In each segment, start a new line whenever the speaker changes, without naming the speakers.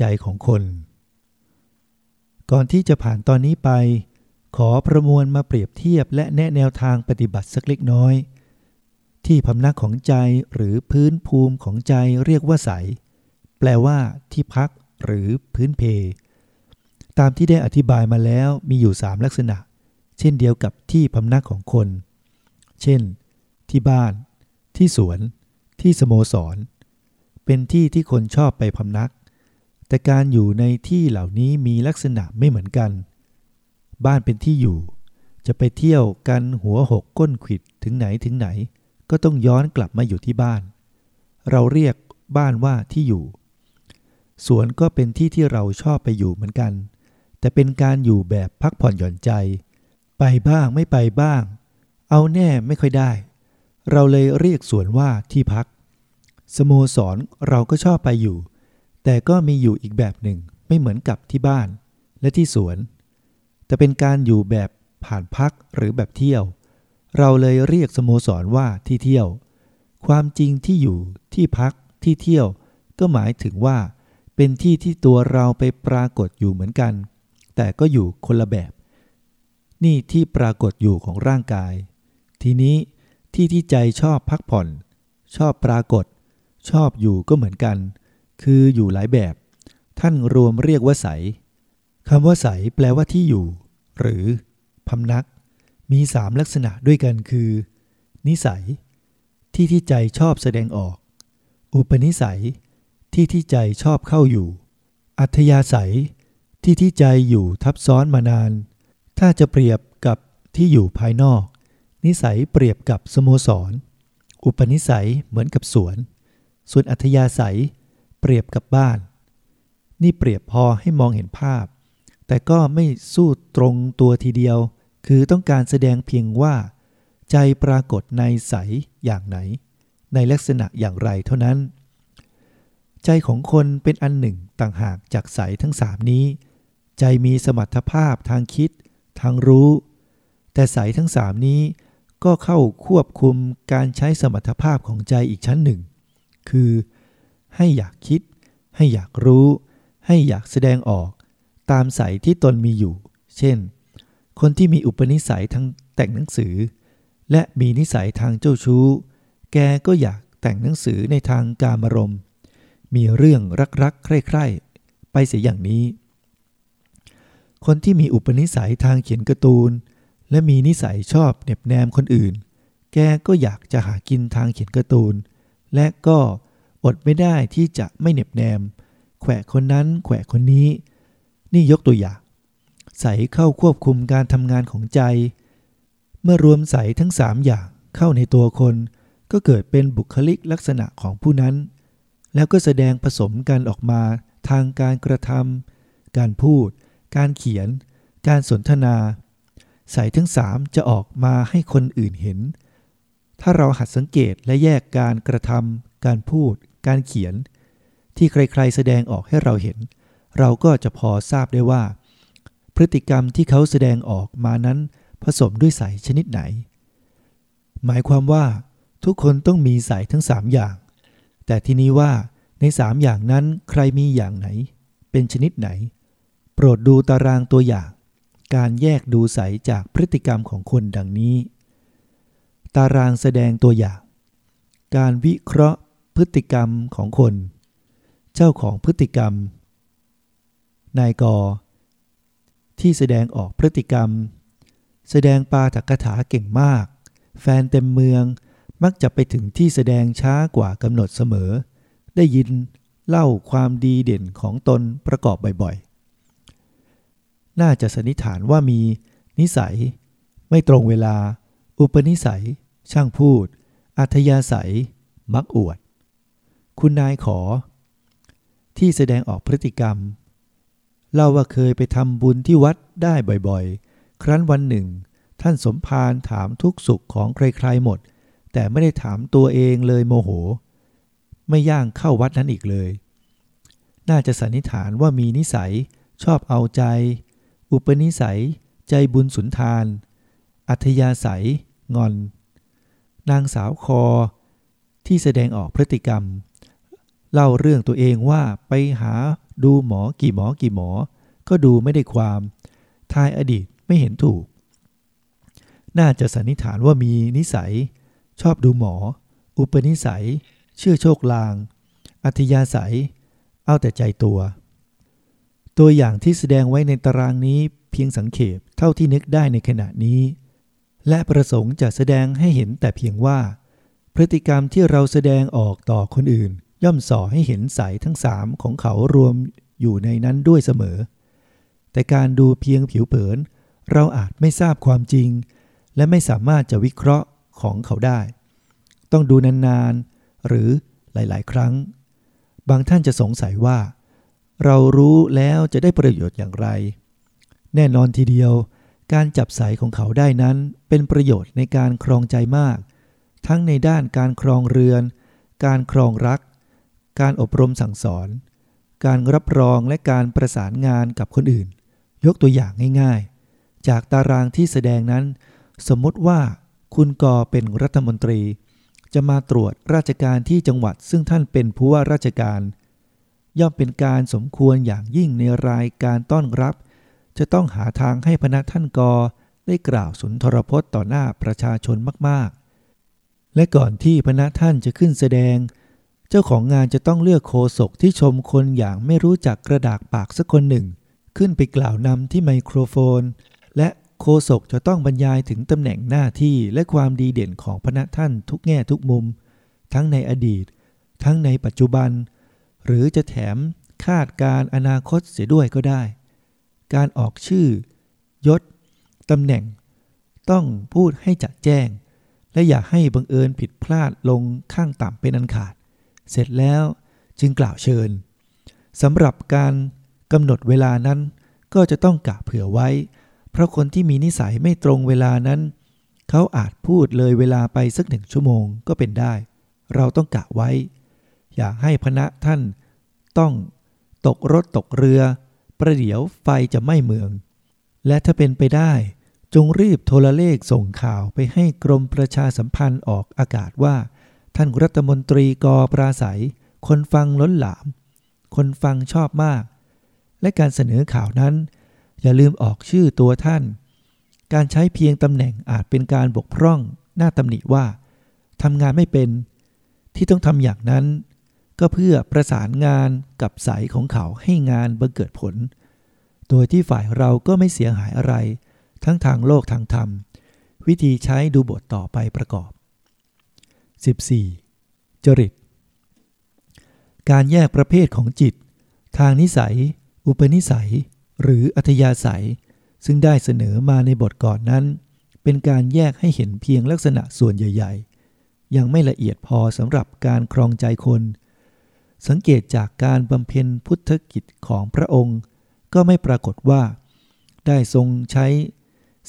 ใจของคน ก่อนที่จะผ่านตอนนี้ไป ขอประมวลมาเปรียบเทียบและแนะแนวทางปฏิบัติสักเล็กน้อย ที่พำนักของใจหรือพื้นภูมิของใจเรียกว่าใส แปลว่าที่พักหรือพื้นเพ ตามที่ได้อธิบายมาแล้วมีอยู่สามลักษณะ เช่นเดียวกับที่พำนักของคน เช่น ที่บ้าน ที่สวน ที่สโมสร เป็นที่ที่คนชอบไปพำนัก แต่การอยู่ในที่เหล่านี้มีลักษณะไม่เหมือนกัน บ้านเป็นที่อยู่ จะไปเที่ยวกันหัวหกก้นขิดถึงไหนถึงไหน ก็ต้องย้อนกลับมาอยู่ที่บ้าน เราเรียกบ้านว่าที่อยู่ สวนก็เป็นที่ที่เราชอบไปอยู่เหมือนกัน แต่เป็นการอยู่แบบพักผ่อนหย่อนใจ ไปบ้างไม่ไปบ้าง เอาแน่ไม่ค่อยได้ เราเลยเรียกสวนว่าที่พัก สโมสรเราก็ชอบไปอยู่ แต่ก็มีอยู่อีกแบบหนึ่งไม่เหมือนกับที่บ้านและที่สวน แต่เป็นการอยู่แบบผ่านพักหรือแบบเที่ยว เราเลยเรียกสโมสรว่าที่เที่ยว ความจริงที่อยู่ที่พักที่เที่ยว ก็หมายถึงว่า เป็นที่ที่ตัวเราไปปรากฏอยู่เหมือนกัน แต่ก็อยู่คนละแบบ นี่ที่ปรากฏอยู่ของร่างกาย ทีนี้ที่ที่ใจชอบพักผ่อน ชอบปรากฏ ชอบอยู่ก็เหมือนกัน คืออยู่หลายแบบ ท่านรวมเรียกว่าใสคำว่าใสแปลว่าที่อยู่ หรือพำนัก มีสามลักษณะด้วยกันคือ นิสัย ที่ที่ใจชอบแสดงออก อุปนิสัย ที่ที่ใจชอบเข้าอยู่ อัธยาศัย ที่ที่ใจอยู่ทับซ้อนมานาน ถ้าจะเปรียบกับที่อยู่ภายนอก นิสัยเปรียบกับสโมสร อุปนิสัยเหมือนกับสวน ส่วนอัธยาศัย เปรียบกับบ้าน นี่เปรียบพอให้มองเห็นภาพ แต่ก็ไม่สู้ตรงตัวทีเดียว คือต้องการแสดงเพียงว่า ใจปรากฏในใสอย่างไหน ในลักษณะอย่างไรเท่านั้น ใจของคนเป็นอันหนึ่งต่างหากจากใสทั้งสามนี้ ใจมีสมรรถภาพทางคิด ทางรู้ แต่ใสทั้งสามนี้ก็เข้าควบคุมการใช้สมรรถภาพของใจอีกชั้นหนึ่ง คือ ให้อยากคิด ให้อยากรู้ ให้อยากแสดงออก ตามใสที่ตนมีอยู่ เช่น คนที่มีอุปนิสัยทางแต่งหนังสือ และมีนิสัยทางเจ้าชู้ แกก็อยากแต่งหนังสือในทางการมรมมีเรื่องรักๆใคร่ๆ ไปเสียอย่างนี้ คนที่มีอุปนิสัยทางเขียนการ์ตูน และมีนิสัยชอบเน็บแนมคนอื่น แกก็อยากจะหากินทางเขียนการ์ตูน และก็ อดไม่ได้ที่จะไม่เน็บแนม แขวะคนนั้น แขวะคนนี้ นี่ยกตัวอย่าง ใสเข้าควบคุมการทำงานของใจ เมื่อรวมใสทั้งสามอย่างเข้าในตัวคน ก็เกิดเป็นบุคลิกลักษณะของผู้นั้น แล้วก็แสดงผสมกันออกมาทางการกระทำการพูด การเขียน การสนทนาใสทั้งสามจะออกมาให้คนอื่นเห็น ถ้าเราหัดสังเกตและแยกการกระทำการพูด การเขียน ที่ใครๆแสดงออกให้เราเห็น เราก็จะพอทราบได้ว่า พฤติกรรมที่เขาแสดงออกมานั้นผสมด้วยสายชนิดไหน หมายความว่า ทุกคนต้องมีสายทั้งสามอย่าง แต่ที่นี้ว่าในสามอย่างนั้นใครมีอย่างไหน เป็นชนิดไหน โปรดดูตารางตัวอย่าง การแยกดูสายจากพฤติกรรมของคนดังนี้ ตารางแสดงตัวอย่าง การวิเคราะห์ พฤติกรรมของคน เจ้าของพฤติกรรม นายกที่แสดงออกพฤติกรรม แสดงปาถกถาเก่งมาก แฟนเต็มเมืองมักจะไปถึงที่แสดงช้ากว่ากำหนดเสมอ ได้ยินเล่าความดีเด่นของตนประกอบบ่อยๆ น่าจะสันนิษฐานว่ามี นิสัย ไม่ตรงเวลา อุปนิสัย ช่างพูด อัธยาศัย มักอวด คุณนายขอ ที่แสดงออกพฤติกรรมเล่าว่าเคยไปทำบุญที่วัดได้บ่อยๆ ครั้นวันหนึ่ง ท่านสมภารถามทุกสุขของใครๆหมด แต่ไม่ได้ถามตัวเองเลยโมโห ไม่ย่างเข้าวัดนั้นอีกเลย น่าจะสันนิษฐานว่ามีนิสัยชอบเอาใจ อุปนิสัย ใจบุญสุนทาน อัธยาศัย งอน นางสาวคอ ที่แสดงออกพฤติกรรม เล่าเรื่องตัวเองว่าไปหาดูหมอกี่หมอกี่หมอ ก็ดูไม่ได้ความทายอดีตไม่เห็นถูก น่าจะสันนิษฐานว่ามีนิสัย ชอบดูหมอ อุปนิสัย เชื่อโชคลาง อัธยาศัย เอาแต่ใจตัว ตัวอย่างที่แสดงไว้ในตารางนี้เพียงสังเขปเท่าที่นึกได้ในขณะนี้ และประสงค์จะแสดงให้เห็นแต่เพียงว่า พฤติกรรมที่เราแสดงออกต่อคนอื่น ย่อมส่อให้เห็นสายทั้งสามของเขารวมอยู่ในนั้นด้วยเสมอ แต่การดูเพียงผิวเผิน เราอาจไม่ทราบความจริง และไม่สามารถจะวิเคราะห์ของเขาได้ ต้องดูนานๆ หรือหลายๆ ครั้ง บางท่านจะสงสัยว่า เรารู้แล้วจะได้ประโยชน์อย่างไร แน่นอนทีเดียว การจับสายของเขาได้นั้นเป็นประโยชน์ในการครองใจมาก ทั้งในด้านการครองเรือน การครองรัก การอบรมสั่งสอน การรับรองและการประสานงานกับคนอื่น ยกตัวอย่างง่ายๆ จากตารางที่แสดงนั้น สมมติว่าคุณกอเป็นรัฐมนตรี จะมาตรวจราชการที่จังหวัด ซึ่งท่านเป็นผู้ว่าราชการ ย่อมเป็นการสมควรอย่างยิ่งในรายการต้อนรับ จะต้องหาทางให้พนักท่านกอได้กล่าวสุนทรพจน์ต่อหน้าประชาชนมากๆ และก่อนที่พนักท่านจะขึ้นแสดง เจ้าของงานจะต้องเลือกโคศกที่ชมคนอย่างไม่รู้จักกระดากปากสักคนหนึ่ง ขึ้นไปกล่าวนำที่ไมโครโฟน และโคศกจะต้องบรรยายถึงตำแหน่งหน้าที่และความดีเด่นของพนักท่านทุกแง่ทุกมุม ทั้งในอดีต ทั้งในปัจจุบัน หรือจะแถมคาดการอนาคตเสียด้วยก็ได้ การออกชื่อ ยศตำแหน่ง ต้องพูดให้จัดแจ้ง และอย่าให้บังเอิญผิดพลาดลงข้างต่ำเป็นอันขาด เสร็จแล้วจึงกล่าวเชิญสำหรับการกำหนดเวลานั้น ก็จะต้องกะเผื่อไว้ เพราะคนที่มีนิสัยไม่ตรงเวลานั้น เขาอาจพูดเลยเวลาไปสักหนึ่งชั่วโมงก็เป็นได้ เราต้องกะไว้ อย่าให้พณะท่านต้องตกรถตกเรือ ประเดี๋ยวไฟจะไหม้เมือง และถ้าเป็นไปได้ จงรีบโทรเลขส่งข่าวไปให้กรมประชาสัมพันธ์ออกอากาศว่า ท่านรัฐมนตรีกอปราศัย คนฟังล้นหลาม คนฟังชอบมาก และการเสนอข่าวนั้น อย่าลืมออกชื่อตัวท่าน การใช้เพียงตำแหน่งอาจเป็นการบกพร่อง หน้าตำหนิว่าทำงานไม่เป็น ที่ต้องทำอย่างนั้น ก็เพื่อประสานงานกับสายของเขาให้งานบังเกิดผล โดยที่ฝ่ายเราก็ไม่เสียหายอะไร ทั้งทางโลกทางธรรม วิธีใช้ดูบทต่อไปประกอบ 14. จริต การแยกประเภทของจิต ทางนิสัย อุปนิสัย หรืออัธยาศัย ซึ่งได้เสนอมาในบทก่อนนั้น เป็นการแยกให้เห็นเพียงลักษณะส่วนใหญ่ๆ ยังไม่ละเอียดพอสำหรับการครองใจคน สังเกตจากการบำเพ็ญพุทธกิจของพระองค์ ก็ไม่ปรากฏว่า ได้ทรงใช้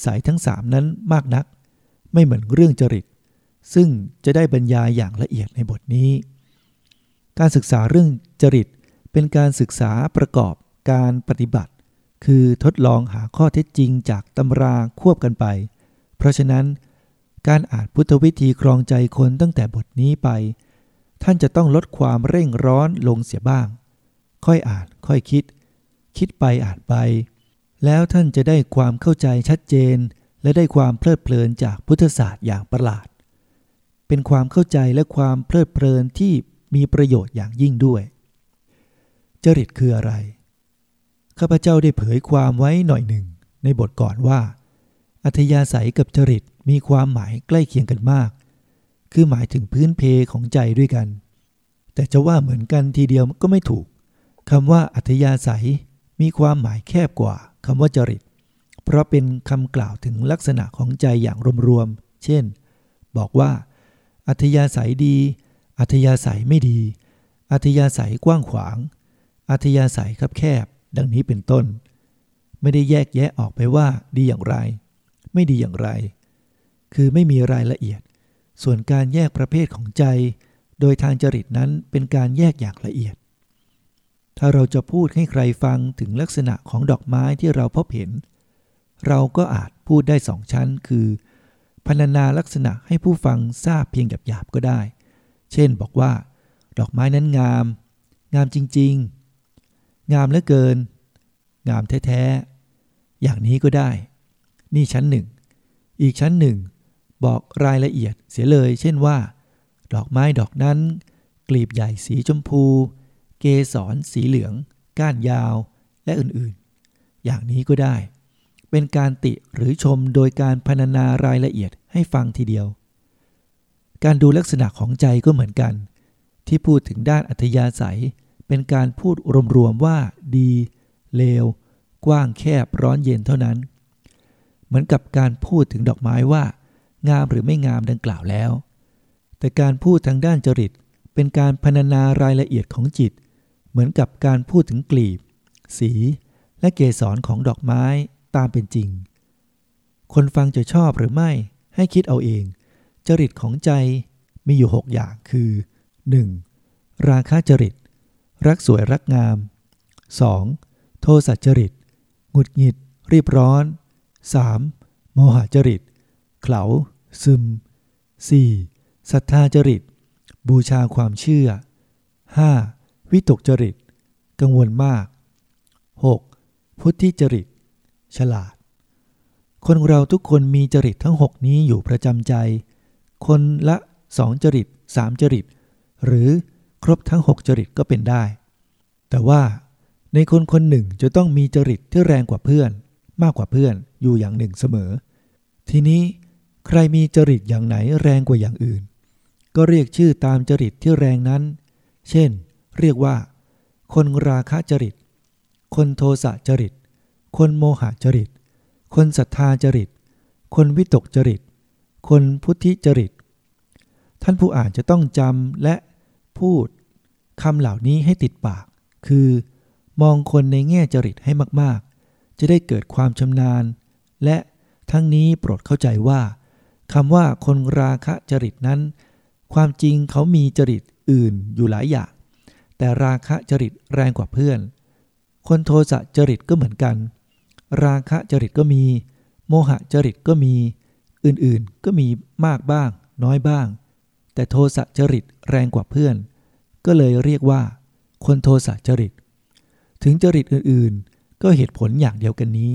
สายทั้งสามนั้นมากนัก ไม่เหมือนเรื่องจริต ซึ่งจะได้บรรยายอย่างละเอียดในบทนี้ การศึกษาเรื่องจริตเป็นการศึกษาประกอบการปฏิบัติ คือทดลองหาข้อเท็จจริงจากตำราควบกันไป เพราะฉะนั้น การอ่านพุทธวิธีครองใจคนตั้งแต่บทนี้ไป ท่านจะต้องลดความเร่งร้อนลงเสียบ้าง ค่อยอ่านค่อยคิด คิดไปอ่านไป แล้วท่านจะได้ความเข้าใจชัดเจน และได้ความเพลิดเพลินจากพุทธศาสตร์อย่างประหลาด เป็นความเข้าใจและความเพลิดเพลินที่มีประโยชน์อย่างยิ่งด้วย จริตคืออะไร ข้าพเจ้าได้เผยความไว้หน่อยหนึ่ง ในบทก่อนว่า อัธยาศัยกับจริตมีความหมายใกล้เคียงกันมาก คือหมายถึงพื้นเพของใจด้วยกัน แต่จะว่าเหมือนกันทีเดียวก็ไม่ถูกคำว่าอัธยาศัยมีความหมายแคบกว่าคำว่าจริต เพราะเป็นคำกล่าวถึงลักษณะของใจอย่างรวมๆ เช่น บอกว่า อัธยาศัยดี อัธยาศัยไม่ดี อัธยาศัยกว้างขวาง อัธยาศัยคับแคบ ดังนี้เป็นต้น ไม่ได้แยกแยะออกไปว่าดีอย่างไร ไม่ดีอย่างไร คือไม่มีรายละเอียด ส่วนการแยกประเภทของใจ โดยทางจริตนั้นเป็นการแยกอย่างละเอียด ถ้าเราจะพูดให้ใครฟังถึงลักษณะของดอกไม้ที่เราพบเห็น เราก็อาจพูดได้สองชั้นคือ พรรณนาลักษณะให้ผู้ฟังทราบเพียงหยาบๆก็ได้ เช่นบอกว่า ดอกไม้นั้นงาม งามจริงๆ งามเหลือเกิน งามแท้ๆ อย่างนี้ก็ได้ นี่ชั้นหนึ่ง อีกชั้นหนึ่ง บอกรายละเอียดเสียเลย เช่นว่า ดอกไม้ดอกนั้น กลีบใหญ่สีชมพู เกสรสีเหลือง ก้านยาว และอื่นๆ อย่างนี้ก็ได้ เป็นการติหรือชมโดยการพรรณนารายละเอียดให้ฟังทีเดียว การดูลักษณะของใจก็เหมือนกัน ที่พูดถึงด้านอัธยาศัย เป็นการพูดรวมๆว่าดี เลว กว้างแคบร้อนเย็นเท่านั้น เหมือนกับการพูดถึงดอกไม้ว่า งามหรือไม่งามดังกล่าวแล้ว แต่การพูดทางด้านจริต เป็นการพรรณนารายละเอียดของจิต เหมือนกับการพูดถึงกลีบ สี และเกสรของดอกไม้ ตามเป็นจริง คนฟังจะชอบหรือไม่ให้คิดเอาเอง จริตของใจมีอยู่หกอย่างคือ 1. ราคะจริต รักสวยรักงาม 2. โทสัจริต หงุดหงิด รีบร้อน 3. โมหจริต เขลาซึม 4. ศรัทธาจริต บูชาความเชื่อ 5. วิตกจริต กังวลมาก 6. พุทธิจริต ฉลาด คนเราทุกคนมีจริตทั้งหกนี้อยู่ประจำใจ คนละสองจริตสามจริต หรือครบทั้งหกจริตก็เป็นได้ แต่ว่าในคนคนหนึ่งจะต้องมีจริตที่แรงกว่าเพื่อน มากกว่าเพื่อนอยู่อย่างหนึ่งเสมอ ทีนี้ใครมีจริตอย่างไหนแรงกว่าอย่างอื่น ก็เรียกชื่อตามจริตที่แรงนั้น เช่น เรียกว่า คนราคะจริต คนโทสะจริต คนโมหจริต คนศรัทธาจริต คนวิตกจริต คนพุทธิจริต ท่านผู้อ่านจะต้องจำและพูดคำเหล่านี้ให้ติดปาก คือ มองคนในแง่จริตให้มากๆ จะได้เกิดความชำนาญ และทั้งนี้โปรดเข้าใจว่าคำว่าคนราคะจริตนั้น ความจริงเขามีจริตอื่นอยู่หลายอย่าง แต่ราคะจริตแรงกว่าเพื่อน คนโทสะจริตก็เหมือนกัน ราคะจริตก็มี โมหะจริตก็มี อื่นๆก็มีมากบ้าง น้อยบ้าง แต่โทสะจริตแรงกว่าเพื่อน ก็เลยเรียกว่า คนโทสะจริต ถึงจริตอื่นๆ ก็เหตุผลอย่างเดียวกันนี้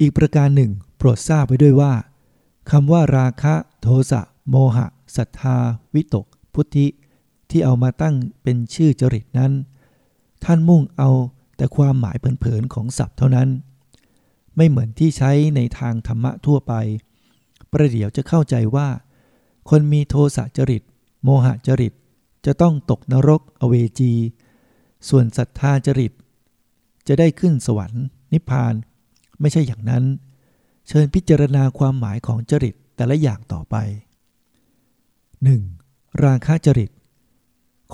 อีกประการหนึ่ง โปรดทราบไว้ด้วยว่าคำว่าราคะ โทสะโมหะศรัทธา วิตก พุทธิ ที่เอามาตั้งเป็นชื่อจริตนั้น ท่านมุ่งเอา แต่ความหมายเผินๆของศัพท์เท่านั้น ไม่เหมือนที่ใช้ในทางธรรมะทั่วไป ประเดี๋ยวจะเข้าใจว่า คนมีโทสะจริต โมหะจริต จะต้องตกนรกอเวจี ส่วนศรัทธาจริต จะได้ขึ้นสวรรค์ นิพพาน ไม่ใช่อย่างนั้น เชิญพิจารณาความหมายของจริตแต่ละอย่างต่อไป 1. ราคะจริต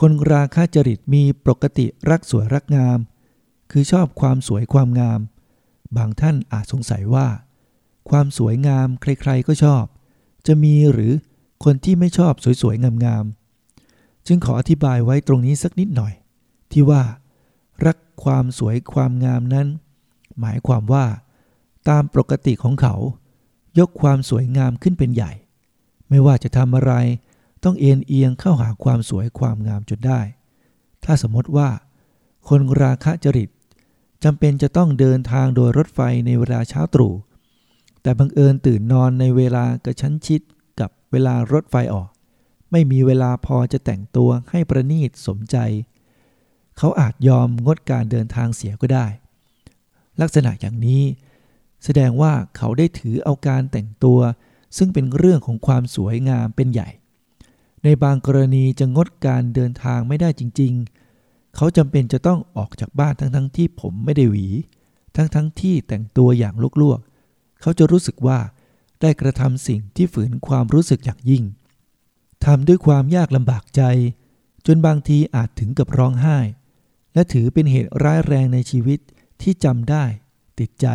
คนราคะจริตมีปกติรักสวยรักงาม คือชอบความสวยความงาม บางท่านอาจสงสัยว่า ความสวยงามใครๆก็ชอบ จะมีหรือคนที่ไม่ชอบสวยๆงามๆจึงขออธิบายไว้ตรงนี้สักนิดหน่อย ที่ว่า รักความสวยความงามนั้น หมายความว่า ตามปกติของเขา ยกความสวยงามขึ้นเป็นใหญ่ ไม่ว่าจะทำอะไร ต้องเอ็นเอียงเข้าหาความสวยความงามจนได้ ถ้าสมมติว่า คนราคะจริต จำเป็นจะต้องเดินทางโดยรถไฟในเวลาเช้าตรู่ แต่บังเอิญตื่นนอนในเวลากระชั้นชิดกับเวลารถไฟออก ไม่มีเวลาพอจะแต่งตัวให้ประณีตสมใจ เขาอาจยอมงดการเดินทางเสียก็ได้ ลักษณะอย่างนี้ แสดงว่าเขาได้ถือเอาการแต่งตัว ซึ่งเป็นเรื่องของความสวยงามเป็นใหญ่ ในบางกรณีจะงดการเดินทางไม่ได้จริง ๆ เขาจำเป็นจะต้องออกจากบ้านทั้งๆทที่ผมไม่ได้หวี ทั้งๆทที่แต่งตัวอย่างลวกๆ เขาจะรู้สึกว่าได้กระทำสิ่งที่ฝืนความรู้สึกอย่างยิ่งทำด้วยความยากลำบากใจ จนบางทีอาจถึงกับร้องไห้ และถือเป็นเหตุร้ายแรงในชีวิตที่จำได้ ติดใจ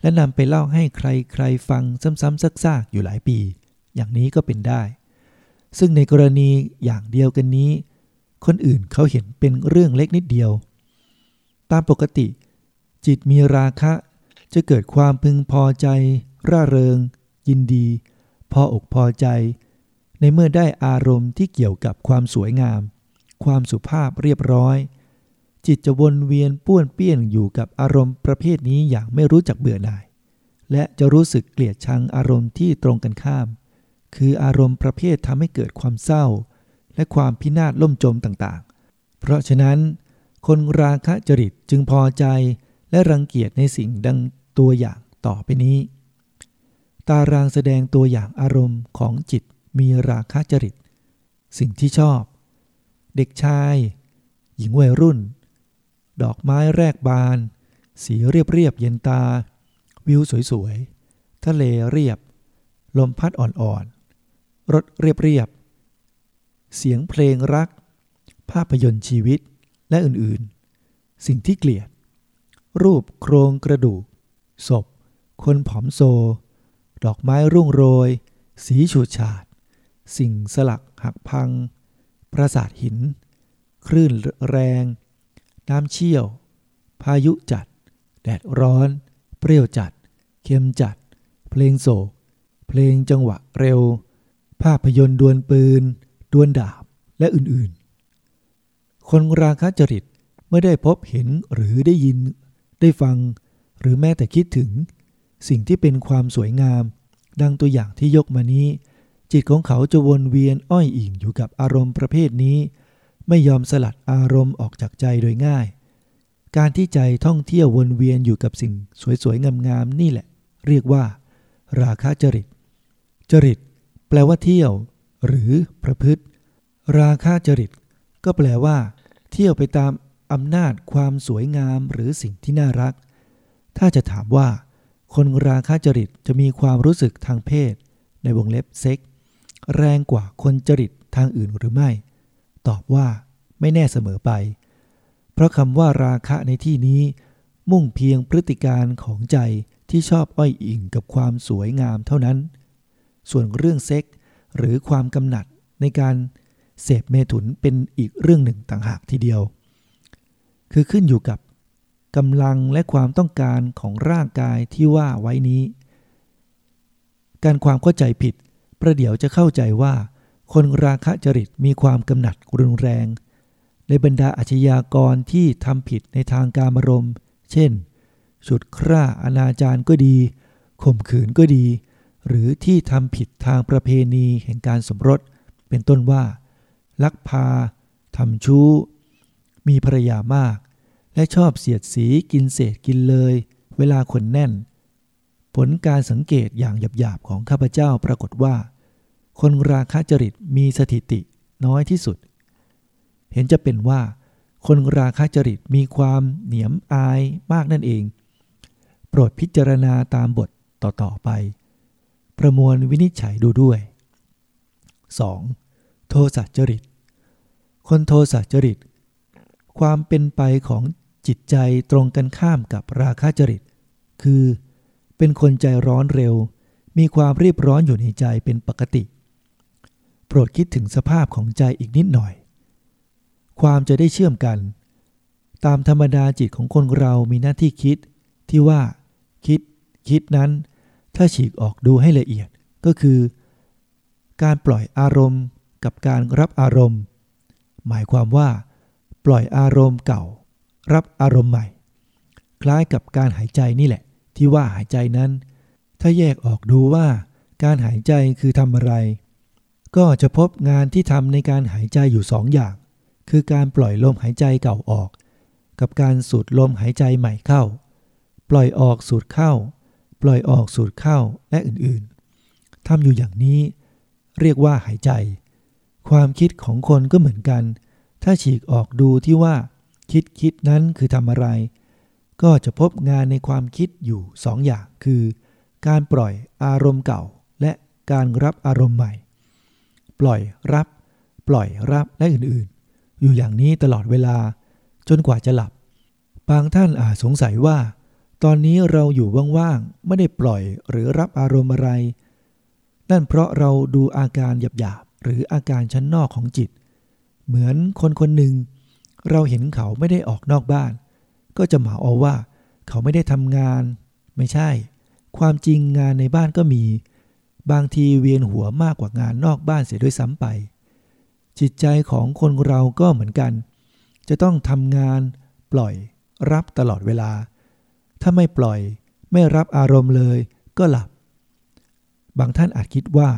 และนำไปเล่าให้ใครๆฟังซ้ำๆซักๆอยู่หลายปี อย่างนี้ก็เป็นได้ ซึ่งในกรณีอย่างเดียวกันนี้ คนอื่นเขาเห็นเป็นเรื่องเล็กนิดเดียว ตามปกติ จิตมีราคะ จะเกิดความพึงพอใจ ร่าเริง ยินดี พออกพอใจ ในเมื่อได้อารมณ์ที่เกี่ยวกับความสวยงาม ความสุภาพเรียบร้อย จิตจะวนเวียนป้วนเปี้ยนอยู่กับอารมณ์ประเภทนี้อย่างไม่รู้จักเบื่อหน่าย และจะรู้สึกเกลียดชังอารมณ์ที่ตรงกันข้าม คืออารมณ์ประเภททำให้เกิดความเศร้า และความพินาศล่มจมต่างๆ เพราะฉะนั้น คนราคะจริตจึงพอใจและรังเกียจในสิ่งดังตัวอย่างต่อไปนี้ ตารางแสดงตัวอย่างอารมณ์ของจิตมีราคะจริต สิ่งที่ชอบ เด็กชาย หญิงวัยรุ่น ดอกไม้แรกบาน สีเรียบเรียบเย็นตา วิวสวยๆ ทะเลเรียบ ลมพัดอ่อนๆรถเรียบเรียบ เสียงเพลงรัก ภาพยนตร์ชีวิต และอื่นๆ สิ่งที่เกลียด รูปโครงกระดูก ศพ คนผอมโซ ดอกไม้รุ่งโรย สีฉูดฉาด สิ่งสลักหักพัง ปราสาทหิน คลื่นแรง น้ำเชี่ยว พายุจัด แดดร้อน เปรี้ยวจัด เค็มจัด เพลงโศก เพลงจังหวะเร็ว ภาพยนตร์ดวลปืน ดวลดาบและอื่นๆ คนราคะจริตเมื่อได้พบเห็นหรือได้ยิน ได้ฟัง หรือแม้แต่คิดถึง สิ่งที่เป็นความสวยงาม ดังตัวอย่างที่ยกมานี้ จิตของเขาจะวนเวียนอ้อยอิงอยู่กับอารมณ์ประเภทนี้ ไม่ยอมสลัดอารมณ์ออกจากใจโดยง่าย การที่ใจท่องเที่ยววนเวียนอยู่กับสิ่งสวยๆงามๆนี่แหละ เรียกว่า ราคะจริต จริต แปลว่าเที่ยว หรือประพฤติ ราคะจริต ก็แปลว่า เที่ยวไปตามอำนาจความสวยงามหรือสิ่งที่น่ารัก ถ้าจะถามว่า คนราคะจริตจะมีความรู้สึกทางเพศ ในวงเล็บเซ็ก แรงกว่าคนจริตทางอื่นหรือไม่ ตอบว่า ไม่แน่เสมอไป เพราะคำว่าราคะในที่นี้ มุ่งเพียงพฤติการของใจที่ชอบอ้อยอิงกับความสวยงามเท่านั้น ส่วนเรื่องเซ็ก หรือความกำหนัดในการเสพเมถุนเป็นอีกเรื่องหนึ่งต่างหากทีเดียว คือขึ้นอยู่กับกำลังและความต้องการของร่างกายที่ว่าไว้นี้ การความเข้าใจผิด ประเดี๋ยวจะเข้าใจว่า คนราคะจริตมีความกำหนัดรุนแรง ในบรรดาอาชญากรที่ทำผิดในทางการมรม เช่นฉุดคร่าอนาจารก็ดีข่มขืนก็ดี หรือที่ทำผิดทางประเพณีแห่งการสมรส เป็นต้นว่า ลักพาทำชู้ มีภรรยามาก และชอบเสียดสีกินเศษกินเลย เวลาคนแน่น ผลการสังเกตอย่างหยาบๆของข้าพเจ้าปรากฏว่า คนราคะจริตมีสถิติน้อยที่สุด เห็นจะเป็นว่า คนราคะจริตมีความเหนียมอายมากนั่นเอง โปรดพิจารณาตามบทต่อๆไป ประมวลวินิจฉัยดูด้วย 2. โทสะจริต คนโทสะจริต ความเป็นไปของจิตใจตรงกันข้ามกับราคะจริต คือ เป็นคนใจร้อนเร็ว มีความรีบร้อนอยู่ในใจเป็นปกติ โปรดคิดถึงสภาพของใจอีกนิดหน่อย ความจะได้เชื่อมกัน ตามธรรมดาจิตของคนเรามีหน้าที่คิดที่ว่า คิด คิดนั้น ถ้าฉีกออกดูให้ละเอียดก็คือ การปล่อยอารมณ์กับการรับอารมณ์ หมายความว่า ปล่อยอารมณ์เก่า รับอารมณ์ใหม่ คล้ายกับการหายใจนี่แหละ ที่ว่าหายใจนั้น ถ้าแยกออกดูว่า การหายใจคือทำอะไร ก็จะพบงานที่ทำในการหายใจอยู่สองอย่าง คือการปล่อยลมหายใจเก่าออก กับการสูดลมหายใจใหม่เข้า ปล่อยออกสูดเข้า ปล่อยออกสูดเข้าและอื่นๆทำอยู่อย่างนี้ เรียกว่าหายใจ ความคิดของคนก็เหมือนกัน ถ้าฉีกออกดูที่ว่า คิดคิดนั้นคือทำอะไร ก็จะพบงานในความคิดอยู่สองอย่างคือ การปล่อยอารมณ์เก่า และการรับอารมณ์ใหม่ ปล่อยรับ ปล่อยรับและอื่นๆ อยู่อย่างนี้ตลอดเวลา จนกว่าจะหลับ บางท่านอาจสงสัยว่า ตอนนี้เราอยู่ว่างๆ ไม่ได้ปล่อยหรือรับอารมณ์อะไร นั่นเพราะเราดูอาการหยาบๆ หรืออาการชั้นนอกของจิต เหมือนคนคนหนึ่ง เราเห็นเขาไม่ได้ออกนอกบ้าน ก็จะหมาเอาว่า เขาไม่ได้ทำงาน ไม่ใช่ ความจริงงานในบ้านก็มี บางทีเวียนหัวมากกว่างานนอกบ้านเสียด้วยซ้ำไป จิตใจของคนเราก็เหมือนกัน จะต้องทำงาน ปล่อย รับตลอดเวลา ถ้าไม่ปล่อย ไม่รับอารมณ์เลยก็หลับ บางท่านอาจคิดว่า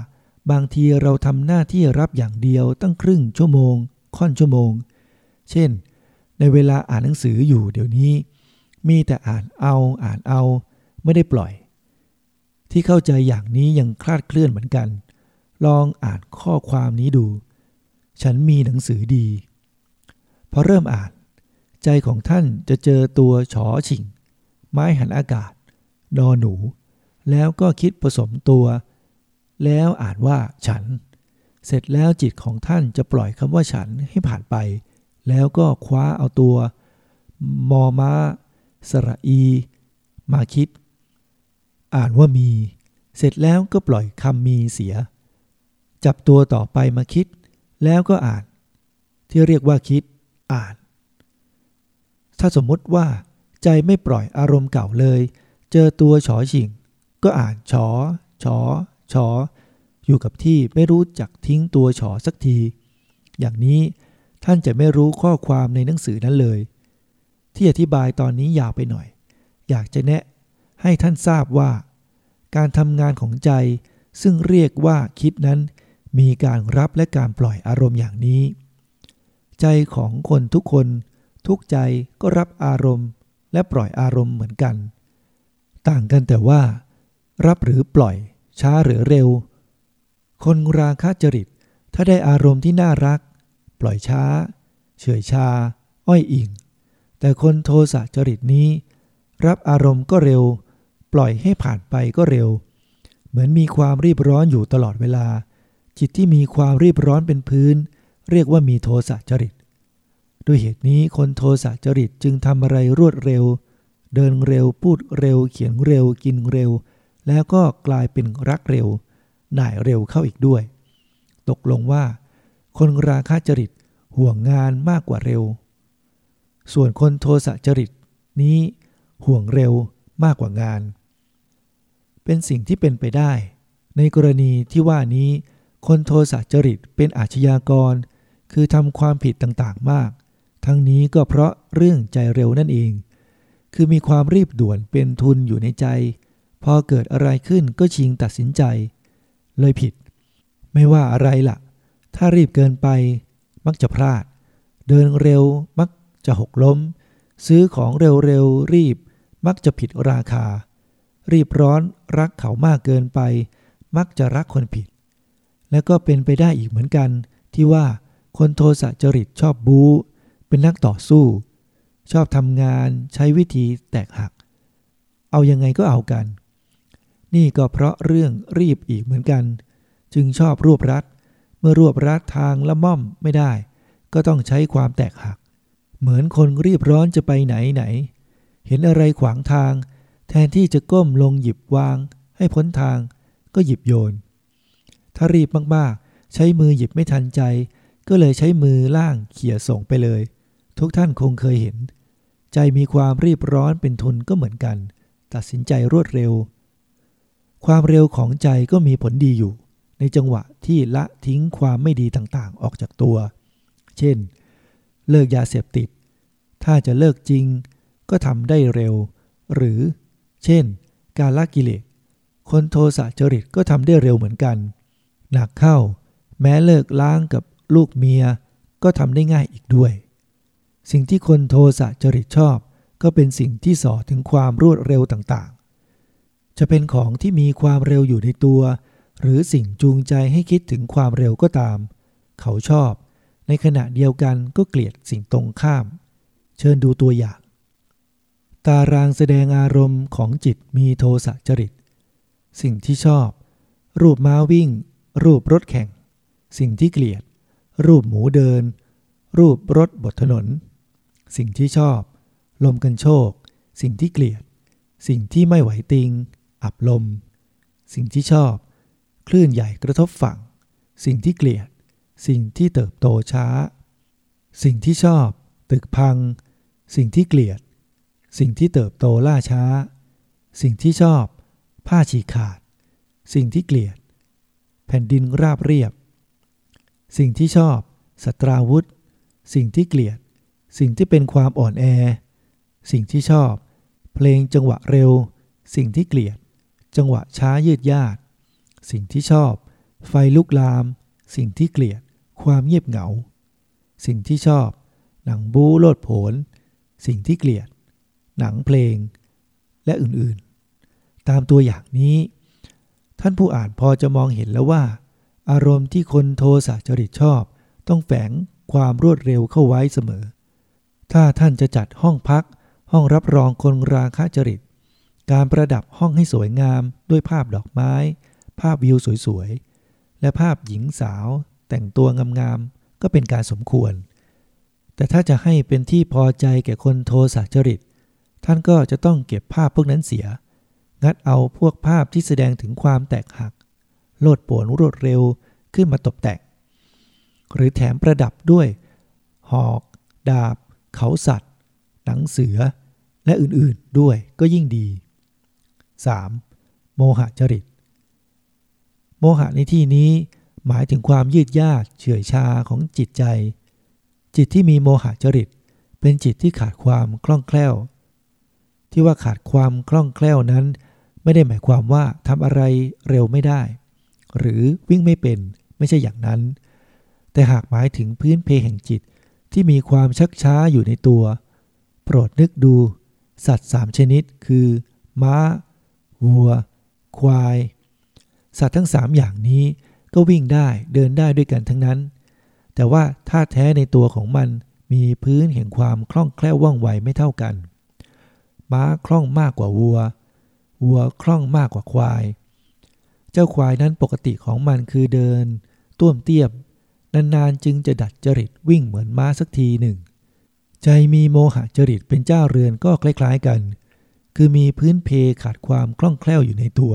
บางทีเราทำหน้าที่รับอย่างเดียวตั้งครึ่งชั่วโมง ค่อนชั่วโมง เช่น ในเวลาอ่านหนังสืออยู่เดี๋ยวนี้ มีแต่อ่านเอาอ่านเอา ไม่ได้ปล่อย ที่เข้าใจอย่างนี้ยังคลาดเคลื่อนเหมือนกัน ลองอ่านข้อความนี้ดู ฉันมีหนังสือดีพอเริ่มอ่าน ใจของท่านจะเจอตัวฉอฉิง ไม้หันอากาศ นอหนู แล้วก็คิดผสมตัว แล้วอ่านว่าฉัน เสร็จแล้วจิตของท่านจะปล่อยคำว่าฉันให้ผ่านไป แล้วก็คว้าเอาตัว มอมาสระอี มาคิด อ่านว่ามี เสร็จแล้วก็ปล่อยคำมีเสีย จับตัวต่อไปมาคิด แล้วก็อ่าน ที่เรียกว่าคิด อ่าน ถ้าสมมติว่า ใจไม่ปล่อยอารมณ์เก่าเลย เจอตัวฉอฉิง ก็อ่านฉอฉอฉออยู่กับที่ไม่รู้จักทิ้งตัวฉอสักที อย่างนี้ท่านจะไม่รู้ข้อความในหนังสือนั้นเลย ที่อธิบายตอนนี้ยาวไปหน่อย อยากจะแนะให้ท่านทราบว่า การทำงานของใจซึ่งเรียกว่าคิดนั้น มีการรับและการปล่อยอารมณ์อย่างนี้ ใจของคนทุกคน ทุกใจก็รับอารมณ์ และปล่อยอารมณ์เหมือนกัน ต่างกันแต่ว่า รับหรือปล่อย ช้าหรือเร็ว คนราคะจริต ถ้าได้อารมณ์ที่น่ารัก ปล่อยช้า เฉยชา อ้อยอิง แต่คนโทสะจริตนี้ รับอารมณ์ก็เร็ว ปล่อยให้ผ่านไปก็เร็ว เหมือนมีความรีบร้อนอยู่ตลอดเวลา จิตที่มีความรีบร้อนเป็นพื้น เรียกว่ามีโทสะจริต ด้วยเหตุนี้คนโทสะจริตจึงทำอะไรรวดเร็ว เดินเร็วพูดเร็ว เขียนเร็วกินเร็ว แล้วก็กลายเป็นรักเร็วหน่ายเร็วเข้าอีกด้วย ตกลงว่า คนราคะจริตห่วงงานมากกว่าเร็ว ส่วนคนโทสะจริตนี้ห่วงเร็วมากกว่างาน เป็นสิ่งที่เป็นไปได้ ในกรณีที่ว่านี้ คนโทสะจริตเป็นอาชญากร คือทำความผิดต่างๆมาก ทั้งนี้ก็เพราะเรื่องใจเร็วนั่นเอง คือมีความรีบด่วนเป็นทุนอยู่ในใจ พอเกิดอะไรขึ้นก็ชิงตัดสินใจ เลยผิด ไม่ว่าอะไรละ่ะ ถ้ารีบเกินไป มักจะพลาด เดินเร็วมักจะหกล้ม ซื้อของเร็วๆรีบ มักจะผิดราคา รีบร้อนรักเขามากเกินไป มักจะรักคนผิด แล้วก็เป็นไปได้อีกเหมือนกัน ที่ว่าคนโทสะจริตชอบบู๊ เป็นนักต่อสู้ ชอบทำงานใช้วิธีแตกหัก เอายังไงก็เอากัน นี่ก็เพราะเรื่องรีบอีกเหมือนกัน จึงชอบรวบรัด เมื่อรวบรัดทางละม่อมไม่ได้ ก็ต้องใช้ความแตกหัก เหมือนคนรีบร้อนจะไปไหนไหน เห็นอะไรขวางทาง แทนที่จะก้มลงหยิบวาง ให้พ้นทางก็หยิบโยน ถ้ารีบมากๆ ใช้มือหยิบไม่ทันใจ ก็เลยใช้มือล่างเขี่ยส่งไปเลย ทุกท่านคงเคยเห็น ใจมีความรีบร้อนเป็นทุนก็เหมือนกัน ตัดสินใจรวดเร็ว ความเร็วของใจก็มีผลดีอยู่ ในจังหวะที่ละทิ้งความไม่ดีต่างๆ ออกจากตัว เช่น เลิกยาเสพติด ถ้าจะเลิกจริงก็ทำได้เร็ว หรือ เช่น การละกิเลสคนโทสะจริตก็ทำได้เร็วเหมือนกัน หนักเข้า แม้เลิกล้างกับลูกเมียก็ทำได้ง่ายอีกด้วย สิ่งที่คนโทสะจริตชอบ ก็เป็นสิ่งที่สอถึงความรวดเร็วต่างๆ จะเป็นของที่มีความเร็วอยู่ในตัว หรือสิ่งจูงใจให้คิดถึงความเร็วก็ตาม เขาชอบ ในขณะเดียวกันก็เกลียดสิ่งตรงข้าม เชิญดูตัวอย่าง ตารางแสดงอารมณ์ของจิตมีโทสะจริต สิ่งที่ชอบ รูปม้าวิ่ง รูปรถแข่ง สิ่งที่เกลียด รูปหมูเดินรูปรถบนถนน สิ่งที่ชอบ ลมกันโชค สิ่งที่เกลียด สิ่งที่ไม่ไหวติง อับลม สิ่งที่ชอบ คลื่นใหญ่กระทบฝั่ง สิ่งที่เกลียด สิ่งที่เติบโตช้า สิ่งที่ชอบ ตึกพัง สิ่งที่เกลียด สิ่งที่เติบโตล่าช้า สิ่งที่ชอบ ผ้าฉีกขาด สิ่งที่เกลียด แผ่นดินราบเรียบ สิ่งที่ชอบ สตราวุธ สิ่งที่เกลียด สิ่งที่เป็นความอ่อนแอ สิ่งที่ชอบ เพลงจังหวะเร็ว สิ่งที่เกลียด จังหวะช้ายืดยาด สิ่งที่ชอบ ไฟลุกลาม สิ่งที่เกลียด ความเงียบเหงา สิ่งที่ชอบ หนังบูโลดโผนสิ่งที่เกลียด หนังเพลง และอื่นๆ ตามตัวอย่างนี้ ท่านผู้อ่านพอจะมองเห็นแล้วว่า อารมณ์ที่คนโทสะจริตชอบ ต้องแฝงความรวดเร็วเข้าไว้เสมอ ถ้าท่านจะจัดห้องพัก ห้องรับรองคนราคะจริต การประดับห้องให้สวยงามด้วยภาพดอกไม้ ภาพวิวสวยๆ และภาพหญิงสาว แต่งตัวงามๆ ก็เป็นการสมควร แต่ถ้าจะให้เป็นที่พอใจแก่คนโทสะจริต ท่านก็จะต้องเก็บภาพพวกนั้นเสีย งัดเอาพวกภาพที่แสดงถึงความแตกหัก โลดโผนรวดเร็วขึ้นมาตกแต่งหรือแถมประดับด้วย หอก ดาบ เขาสัตว์ หนังเสือ และอื่นๆด้วยก็ยิ่งดี 3. โมหะจริต โมหะในที่นี้หมายถึงความยืดยาดเฉื่อยชาของจิตใจ จิตที่มีโมหะจริต เป็นจิตที่ขาดความคล่องแคล่ว ที่ว่าขาดความคล่องแคล่วนั้น ไม่ได้หมายความว่าทำอะไรเร็วไม่ได้ หรือวิ่งไม่เป็นไม่ใช่อย่างนั้น แต่หากหมายถึงพื้นเพแห่งจิต ที่มีความชักช้าอยู่ในตัว โปรดนึกดู สัตว์สามชนิดคือ ม้า วัว ควาย สัตว์ทั้งสามอย่างนี้ก็วิ่งได้เดินได้ด้วยกันทั้งนั้น แต่ว่าท่าแท้ในตัวของมันมีพื้นแห่งความคล่องแคล่วว่องไวไม่เท่ากัน ม้าคล่องมากกว่าวัว วัวคล่องมากกว่าควาย เจ้าควายนั้นปกติของมันคือเดิน ต้วมเตียม นานๆจึงจะดัดจริตวิ่งเหมือนม้าสักทีหนึ่ง ใจมีโมหะจริตเป็นเจ้าเรือนก็คล้ายๆกัน คือมีพื้นเพขาดความคล่องแคล่วอยู่ในตัว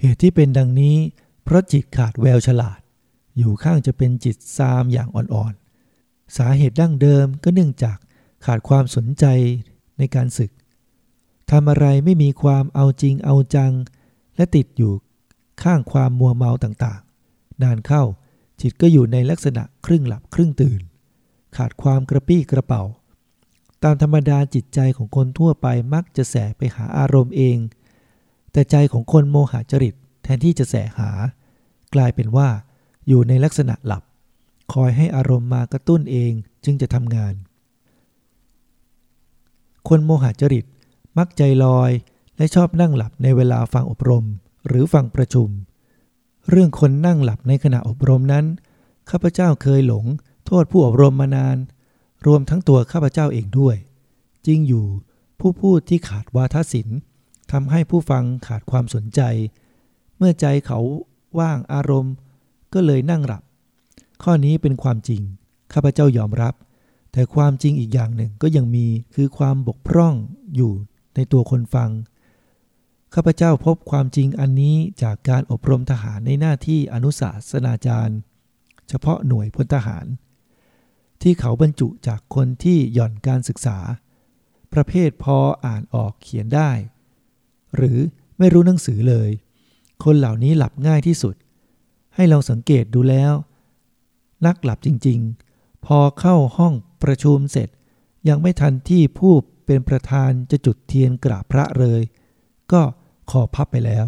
เหตุที่เป็นดังนี้ เพราะจิตขาดแววฉลาด อยู่ข้างจะเป็นจิตซามอย่างอ่อนๆ สาเหตุดั้งเดิมก็เนื่องจากขาดความสนใจในการศึกทำอะไรไม่มีความเอาจริงเอาจัง และติดอยู่ข้างความมัวเมาต่างๆ นานเข้า จิตก็อยู่ในลักษณะครึ่งหลับครึ่งตื่น ขาดความกระปี้กระเป๋า ตามธรรมดาจิตใจของคนทั่วไปมักจะแสไปหาอารมณ์เอง แต่ใจของคนโมหะจริตแทนที่จะแสหา กลายเป็นว่าอยู่ในลักษณะหลับ คอยให้อารมณ์มากระตุ้นเองจึงจะทำงาน คนโมหะจริตมักใจลอยและชอบนั่งหลับในเวลาฟังอบรมหรือฟังประชุม เรื่องคนนั่งหลับในขณะอบรมนั้น ข้าพเจ้าเคยหลง โทษผู้อบรมมานาน รวมทั้งตัวข้าพเจ้าเองด้วย จริงอยู่ผู้พูดที่ขาดวาทศิลป์ทำให้ผู้ฟังขาดความสนใจ เมื่อใจเขาว่างอารมณ์ ก็เลยนั่งหลับ ข้อนี้เป็นความจริง ข้าพเจ้ายอมรับ แต่ความจริงอีกอย่างหนึ่งก็ยังมีคือความบกพร่องอยู่ในตัวคนฟัง ข้าพเจ้าพบความจริงอันนี้จากการอบรมทหารในหน้าที่อนุสาสนาจารย์ เฉพาะหน่วยพลทหาร ที่เขาบรรจุจากคนที่หย่อนการศึกษา ประเภทพออ่านออกเขียนได้ หรือไม่รู้หนังสือเลย คนเหล่านี้หลับง่ายที่สุด ให้ลองสังเกตดูแล้ว นักหลับจริงๆ พอเข้าห้องประชุมเสร็จ ยังไม่ทันที่ผู้เป็นประธานจะจุดเทียนกราบพระเลย ก็คอพับไปแล้ว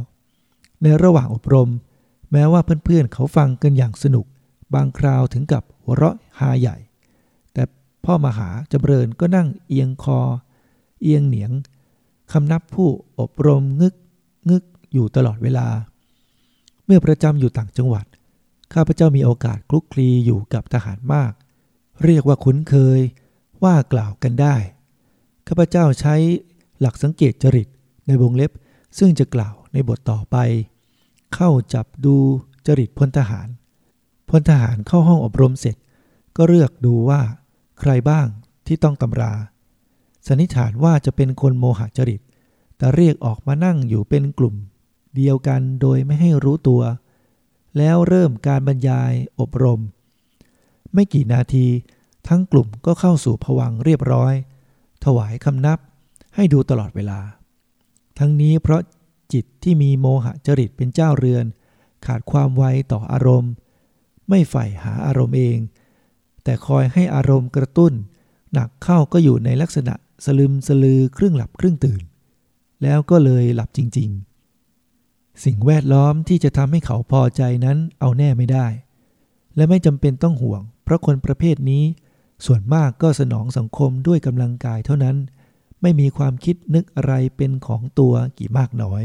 ในระหว่างอบรม แม้ว่าเพื่อนๆเขาฟังกันอย่างสนุก บางคราวถึงกับหัวเราะฮาใหญ่ แต่พ่อมหาจำเริญก็นั่งเอียงคอ เอียงเหนียงคำนับผู้อบรมงึกงึกอยู่ตลอดเวลา เมื่อประจำอยู่ต่างจังหวัด ข้าพเจ้ามีโอกาสคลุกคลีอยู่กับทหารมาก เรียกว่าคุ้นเคยว่ากล่าวกันได้ ข้าพเจ้าใช้หลักสังเกตจริต ในวงเล็บ ซึ่งจะกล่าวในบทต่อไป เข้าจับดูจริตพลทหาร พลทหารเข้าห้องอบรมเสร็จ ก็เลือกดูว่า ใครบ้างที่ต้องตำรา สันนิษฐานว่าจะเป็นคนโมหจริต แต่เรียกออกมานั่งอยู่เป็นกลุ่ม เดียวกันโดยไม่ให้รู้ตัว แล้วเริ่มการบรรยายอบรม ไม่กี่นาทีทั้งกลุ่มก็เข้าสู่ผวังเรียบร้อย ถวายคำนับให้ดูตลอดเวลา ทั้งนี้เพราะจิตที่มีโมหะจริตเป็นเจ้าเรือน ขาดความไวต่ออารมณ์ ไม่ใฝ่หาอารมณ์เอง แต่คอยให้อารมณ์กระตุ้น หนักเข้าก็อยู่ในลักษณะสลึมสลือครึ่งหลับครึ่งตื่น แล้วก็เลยหลับจริง ๆ สิ่งแวดล้อมที่จะทำให้เขาพอใจนั้นเอาแน่ไม่ได้ และไม่จำเป็นต้องห่วง เพราะคนประเภทนี้ ส่วนมากก็สนองสังคมด้วยกำลังกายเท่านั้น ไม่มีความคิดนึกอะไรเป็นของตัวกี่มากน้อย